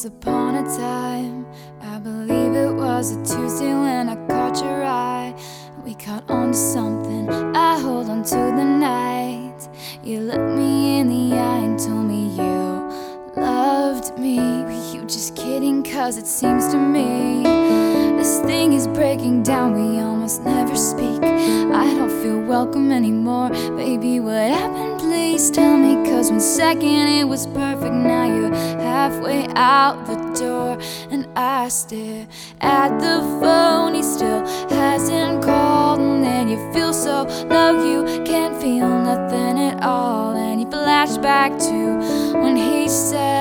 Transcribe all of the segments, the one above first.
Once upon a time, I believe it was a Tuesday when I caught your eye. We caught on to something, I hold on to the night. You looked me in the eye and told me you loved me. Were you just kidding? Cause it seems to me this thing is breaking down, we almost never welcome anymore. Baby, what happened? Please tell me. Cause one second it was perfect, now you're halfway out the door. And I stare at the phone, he still hasn't called. And then you feel so low, you can't feel nothing at all. And you flash back to when he said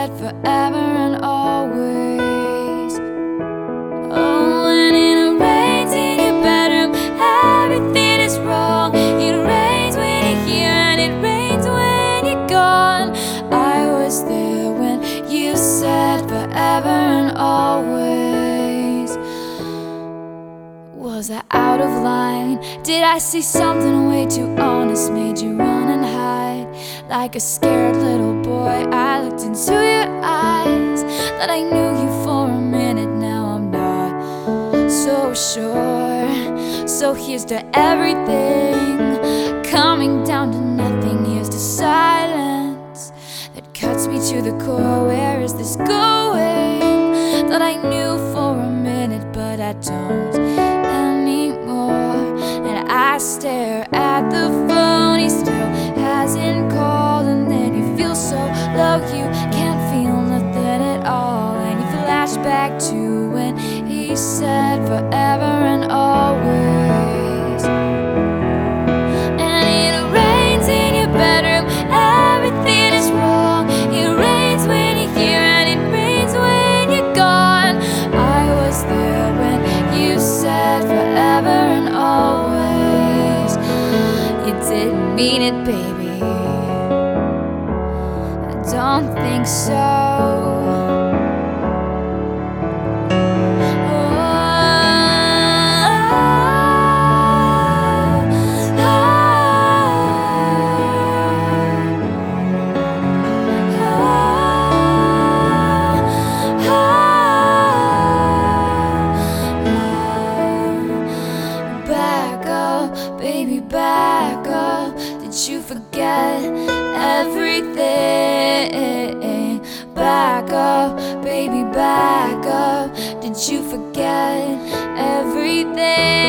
Was I out of line? Did I see something way too honest? Made you run and hide like a scared little boy. I looked into your eyes, thought I knew you for a minute. Now I'm not so sure. So here's to everything coming down to nothing. Here's to silence that cuts me to the core. Where is this going? That I knew for a minute, but I don't stare at the phone, he still hasn't called. And then you feel so low, you can't feel nothing at all. And you flash back to when he said forever and always. Didn't mean it, baby. I don't think so. Back up, baby, back up. Did you forget everything?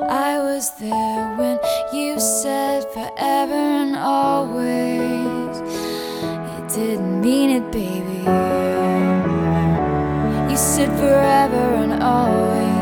I was there when you said forever and always. You didn't mean it, baby. You said forever and always.